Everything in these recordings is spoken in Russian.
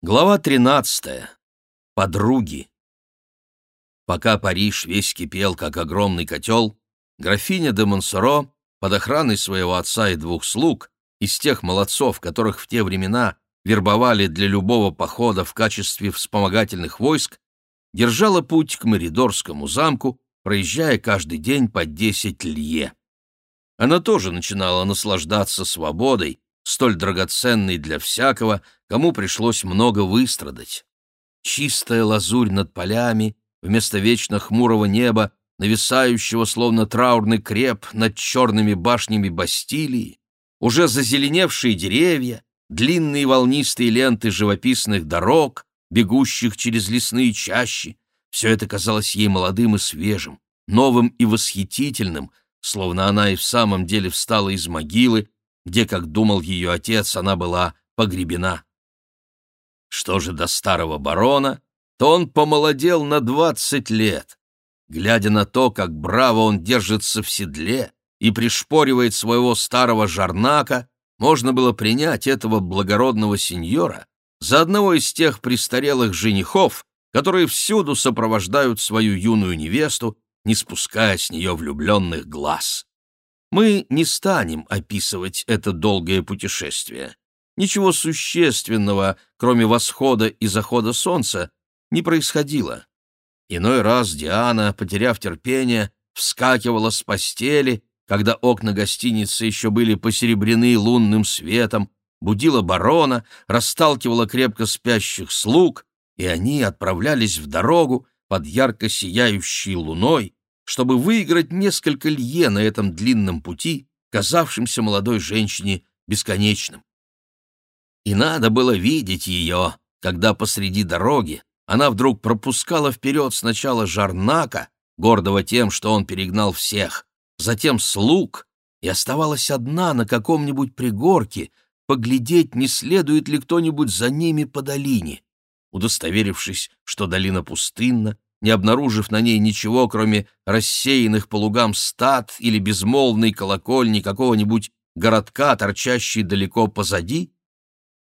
Глава 13. Подруги. Пока Париж весь кипел, как огромный котел, графиня де Монсоро под охраной своего отца и двух слуг, из тех молодцов, которых в те времена вербовали для любого похода в качестве вспомогательных войск, держала путь к Меридорскому замку, проезжая каждый день по десять лье. Она тоже начинала наслаждаться свободой, столь драгоценный для всякого, кому пришлось много выстрадать. Чистая лазурь над полями, вместо вечно хмурого неба, нависающего словно траурный креп над черными башнями Бастилии, уже зазеленевшие деревья, длинные волнистые ленты живописных дорог, бегущих через лесные чащи, все это казалось ей молодым и свежим, новым и восхитительным, словно она и в самом деле встала из могилы, где, как думал ее отец, она была погребена. Что же до старого барона, то он помолодел на двадцать лет. Глядя на то, как браво он держится в седле и пришпоривает своего старого жарнака, можно было принять этого благородного сеньора за одного из тех престарелых женихов, которые всюду сопровождают свою юную невесту, не спуская с нее влюбленных глаз. Мы не станем описывать это долгое путешествие. Ничего существенного, кроме восхода и захода солнца, не происходило. Иной раз Диана, потеряв терпение, вскакивала с постели, когда окна гостиницы еще были посеребрены лунным светом, будила барона, расталкивала крепко спящих слуг, и они отправлялись в дорогу под ярко сияющей луной, чтобы выиграть несколько лье на этом длинном пути, казавшемся молодой женщине бесконечным. И надо было видеть ее, когда посреди дороги она вдруг пропускала вперед сначала Жарнака, гордого тем, что он перегнал всех, затем слуг, и оставалась одна на каком-нибудь пригорке, поглядеть, не следует ли кто-нибудь за ними по долине. Удостоверившись, что долина пустынна, не обнаружив на ней ничего, кроме рассеянных по лугам стад или безмолвной колокольни какого-нибудь городка, торчащей далеко позади,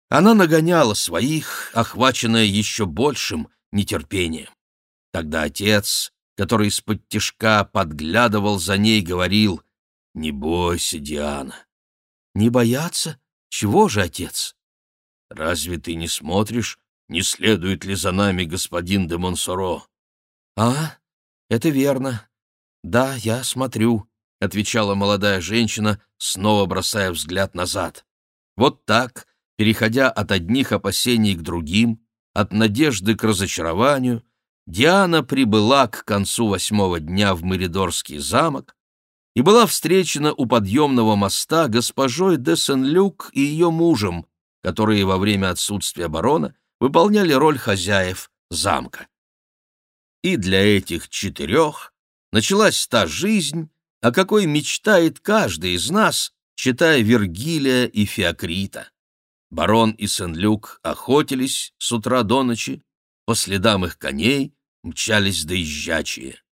она нагоняла своих, охваченная еще большим нетерпением. Тогда отец, который из-под тишка подглядывал за ней, говорил «Не бойся, Диана». «Не бояться? Чего же, отец?» «Разве ты не смотришь, не следует ли за нами господин де Монсоро?» «А, это верно. Да, я смотрю», — отвечала молодая женщина, снова бросая взгляд назад. Вот так, переходя от одних опасений к другим, от надежды к разочарованию, Диана прибыла к концу восьмого дня в Меридорский замок и была встречена у подъемного моста госпожой де Сен-Люк и ее мужем, которые во время отсутствия барона выполняли роль хозяев замка. И для этих четырех началась та жизнь, о какой мечтает каждый из нас, читая Вергилия и Феокрита. Барон и Сен-Люк охотились с утра до ночи, по следам их коней мчались доезжачие.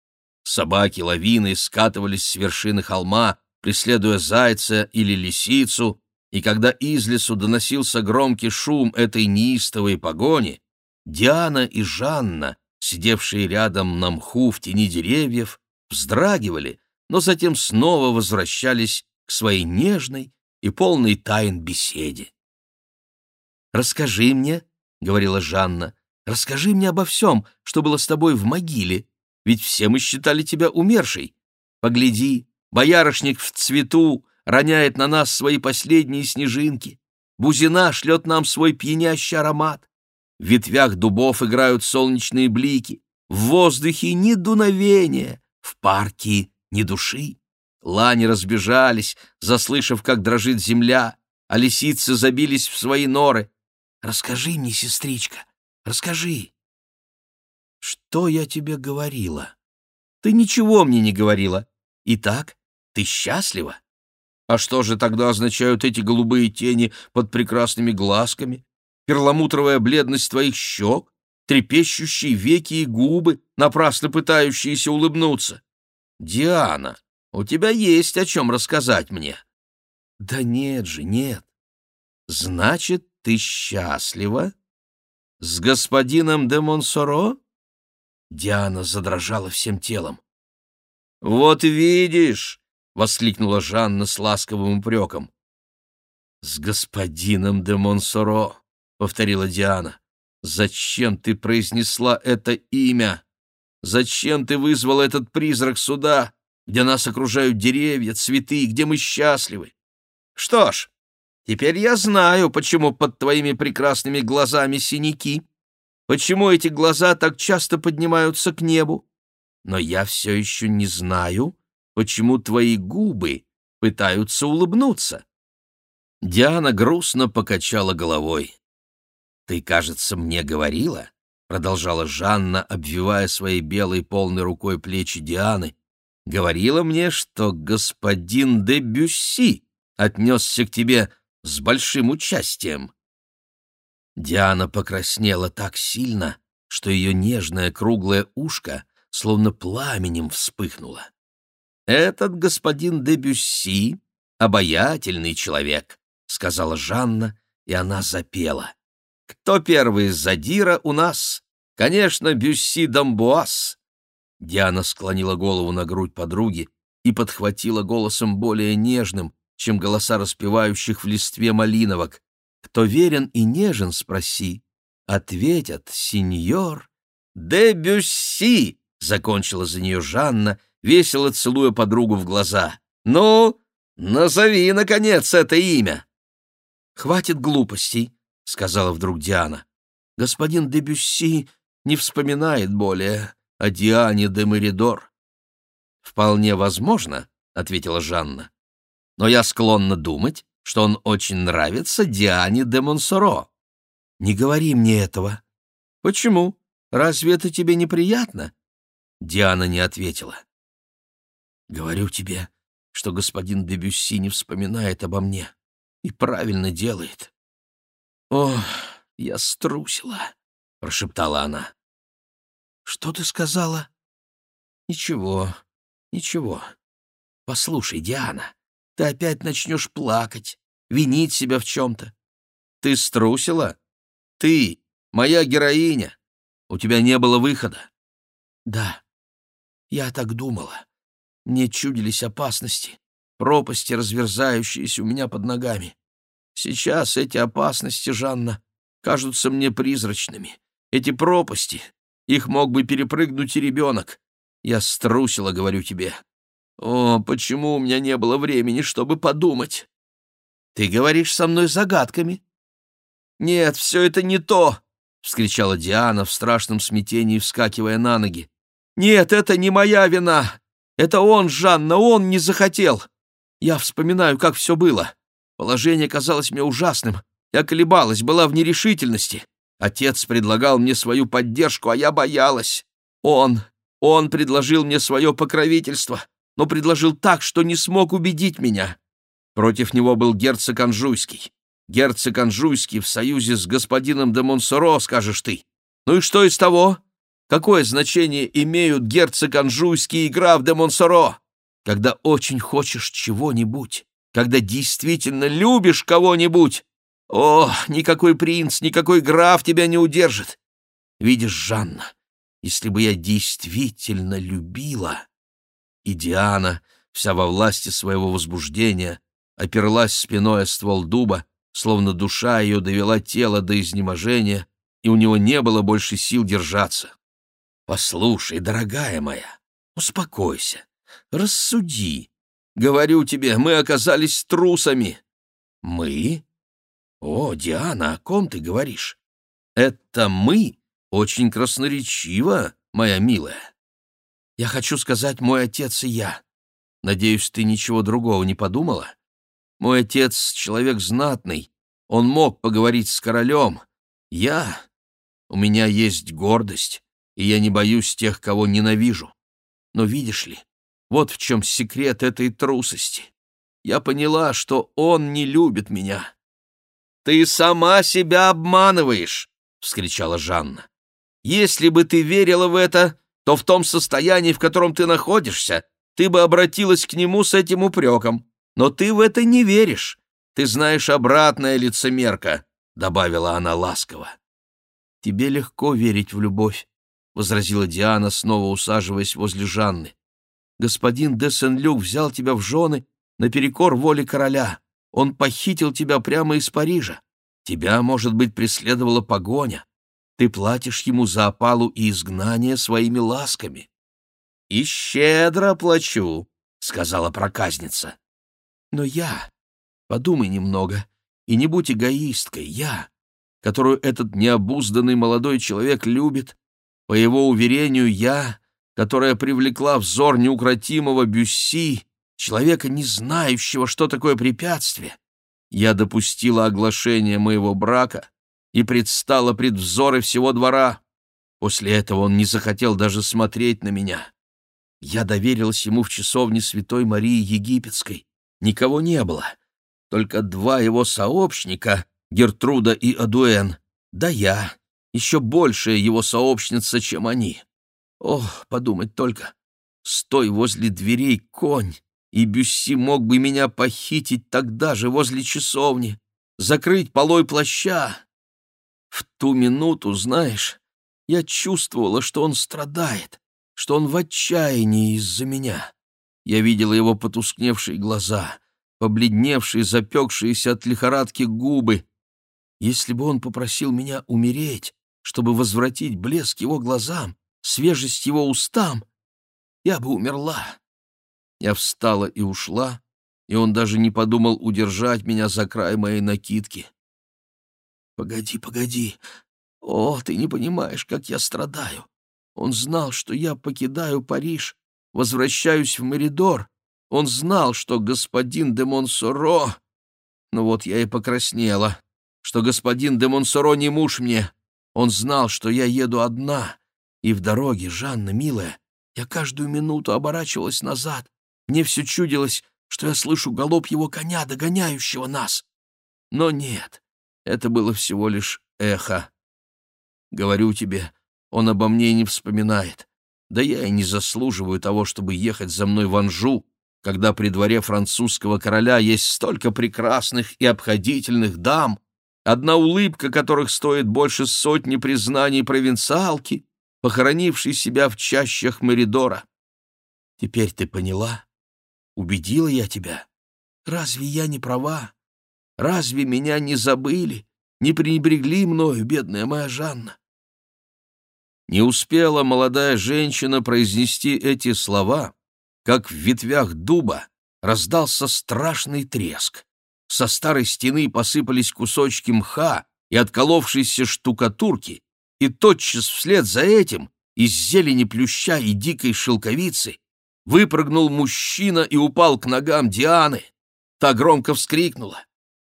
Собаки лавины скатывались с вершины холма, преследуя зайца или лисицу, и когда из лесу доносился громкий шум этой неистовой погони, Диана и Жанна сидевшие рядом на мху в тени деревьев, вздрагивали, но затем снова возвращались к своей нежной и полной тайн беседе. «Расскажи мне», — говорила Жанна, — «расскажи мне обо всем, что было с тобой в могиле, ведь все мы считали тебя умершей. Погляди, боярышник в цвету роняет на нас свои последние снежинки, бузина шлет нам свой пьянящий аромат, в ветвях дубов играют солнечные блики, в воздухе ни дуновения, в парке ни души. Лани разбежались, заслышав, как дрожит земля, а лисицы забились в свои норы. Расскажи мне, сестричка, расскажи. Что я тебе говорила? Ты ничего мне не говорила. Итак, ты счастлива? А что же тогда означают эти голубые тени под прекрасными глазками? Перламутровая бледность твоих щек, трепещущие веки и губы, напрасно пытающиеся улыбнуться. Диана, у тебя есть о чем рассказать мне. Да нет же, нет. Значит, ты счастлива? С господином де Монсоро? Диана задрожала всем телом. «Вот видишь!» — воскликнула Жанна с ласковым упреком. «С господином де Монсоро», — повторила Диана. «Зачем ты произнесла это имя? Зачем ты вызвала этот призрак сюда, где нас окружают деревья, цветы, где мы счастливы? Что ж, теперь я знаю, почему под твоими прекрасными глазами синяки, почему эти глаза так часто поднимаются к небу. Но я все еще не знаю, почему твои губы пытаются улыбнуться. Диана грустно покачала головой. «Ты, кажется, мне говорила?» — продолжала Жанна, обвивая своей белой полной рукой плечи Дианы. «Говорила мне, что господин де Бюсси отнесся к тебе с большим участием». Диана покраснела так сильно, что ее нежное круглое ушко словно пламенем вспыхнуло. «Этот господин де Бюсси — обаятельный человек», — сказала Жанна, и она запела. «Кто первый задира у нас? Конечно, Бюсси Дамбуаз». Диана склонила голову на грудь подруги и подхватила голосом более нежным, чем голоса распевающих в листве малиновок. «Кто верен и нежен, спроси». Ответят, сеньор. «Де Бюсси!» — закончила за нее Жанна, весело целуя подругу в глаза. «Ну, назови, наконец, это имя!» «Хватит глупостей», — сказала вдруг Диана. «Господин де Бюсси не вспоминает более о Диане де Меридор». «Вполне возможно», — ответила Жанна. «Но я склонна думать, что он очень нравится Диане де Монсоро». «Не говори мне этого». «Почему? Разве это тебе неприятно?» Диана не ответила. «Говорю тебе, что господин де Бюсси не вспоминает обо мне и правильно делает». «Ох, я струсила», — прошептала она. «Что ты сказала?» «Ничего, ничего. Послушай, Диана, ты опять начнешь плакать, винить себя в чем-то. Ты струсила? Ты, моя героиня. У тебя не было выхода». «Да, я так думала. Мне чудились опасности, пропасти, разверзающиеся у меня под ногами. Сейчас эти опасности, Жанна, кажутся мне призрачными. Эти пропасти, их мог бы перепрыгнуть и ребенок. Я струсила, говорю тебе. О, почему у меня не было времени, чтобы подумать? Ты говоришь со мной загадками. Нет, все это не то, — вскричала Диана в страшном смятении, вскакивая на ноги. Нет, это не моя вина. Это он, Жанна, он не захотел. Я вспоминаю, как все было. Положение казалось мне ужасным. Я колебалась, была в нерешительности. Отец предлагал мне свою поддержку, а я боялась. Он, он предложил мне свое покровительство, но предложил так, что не смог убедить меня. Против него был герцог Анжуйский. Герцог Анжуйский в союзе с господином де Монсоро, скажешь ты. Ну и что из того? Какое значение имеют герцог Анжуйский и граф де Монсоро? Когда очень хочешь чего-нибудь, когда действительно любишь кого-нибудь. О, никакой принц, никакой граф тебя не удержит. Видишь, Жанна, если бы я действительно любила... И Диана, вся во власти своего возбуждения, оперлась спиной о ствол дуба, словно душа ее довела тело до изнеможения, и у него не было больше сил держаться. «Послушай, дорогая моя, успокойся, рассуди, Говорю тебе, мы оказались трусами». «Мы? О, Диана, о ком ты говоришь? Это мы очень красноречиво, моя милая. Я хочу сказать мой отец и я. Надеюсь, ты ничего другого не подумала? Мой отец — человек знатный, он мог поговорить с королем. Я... У меня есть гордость, и я не боюсь тех, кого ненавижу. Но видишь ли, вот в чем секрет этой трусости. Я поняла, что он не любит меня. «Ты сама себя обманываешь!» — вскричала Жанна. «Если бы ты верила в это, то в том состоянии, в котором ты находишься, ты бы обратилась к нему с этим упреком. Но ты в это не веришь. Ты знаешь обратное лицемерка», — добавила она ласково. «Тебе легко верить в любовь», — возразила Диана, снова усаживаясь возле Жанны. «Господин де Сен-Люк взял тебя в жены наперекор воле короля. Он похитил тебя прямо из Парижа. Тебя, может быть, преследовала погоня. Ты платишь ему за опалу и изгнание своими ласками». «И щедро плачу», — сказала проказница. «Но я... Подумай немного, и не будь эгоисткой. Я, которую этот необузданный молодой человек любит, по его уверению, я, которая привлекла взор неукротимого Бюсси, человека, не знающего, что такое препятствие, я допустила оглашение моего брака и предстала пред взоры всего двора. После этого он не захотел даже смотреть на меня. Я доверилась ему в часовне Святой Марии Египетской. Никого не было. Только два его сообщника, Гертруда и Адуэн, да я, еще большая его сообщница, чем они. Ох, подумать только, стой возле дверей конь, и Бюсси мог бы меня похитить тогда же возле часовни, закрыть полой плаща. В ту минуту, знаешь, я чувствовала, что он страдает, что он в отчаянии из-за меня. Я видела его потускневшие глаза, побледневшие, запекшиеся от лихорадки губы. Если бы он попросил меня умереть, чтобы возвратить блеск его глазам, свежесть его устам, я бы умерла. Я встала и ушла, и он даже не подумал удержать меня за край моей накидки. «Погоди, погоди. О, ты не понимаешь, как я страдаю. Он знал, что я покидаю Париж, возвращаюсь в Меридор. Он знал, что господин де Монсоро... Ну вот я и покраснела, что господин де Монсоро не муж мне. Он знал, что я еду одна, и в дороге, Жанна, милая, я каждую минуту оборачивалась назад, мне все чудилось, что я слышу галоп его коня, догоняющего нас. Но нет, это было всего лишь эхо. Говорю тебе, он обо мне не вспоминает. Да я и не заслуживаю того, чтобы ехать за мной в Анжу, когда при дворе французского короля есть столько прекрасных и обходительных дам, одна улыбка которых стоит больше сотни признаний провинциалки, похоронившей себя в чащах Меридора. Теперь ты поняла? Убедила я тебя? Разве я не права? Разве меня не забыли, не пренебрегли мною, бедная моя Жанна?» Не успела молодая женщина произнести эти слова, как в ветвях дуба раздался страшный треск. Со старой стены посыпались кусочки мха и отколовшейся штукатурки, и тотчас вслед за этим из зелени плюща и дикой шелковицы Выпрыгнул мужчина и упал к ногам Дианы. Та громко вскрикнула.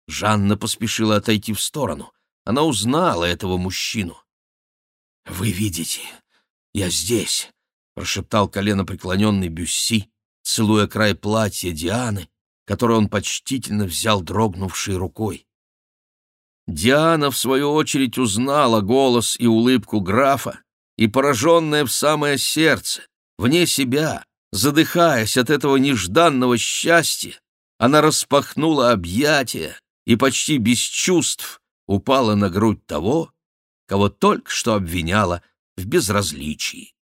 Жанна поспешила отойти в сторону. Она узнала этого мужчину. «Вы видите, я здесь», — прошептал коленопреклоненный Бюсси, целуя край платья Дианы, которое он почтительно взял дрогнувшей рукой. Диана, в свою очередь, узнала голос и улыбку графа, и, пораженная в самое сердце, вне себя, Задыхаясь от этого нежданного счастья, она распахнула объятия и почти без чувств упала на грудь того, кого только что обвиняла в безразличии.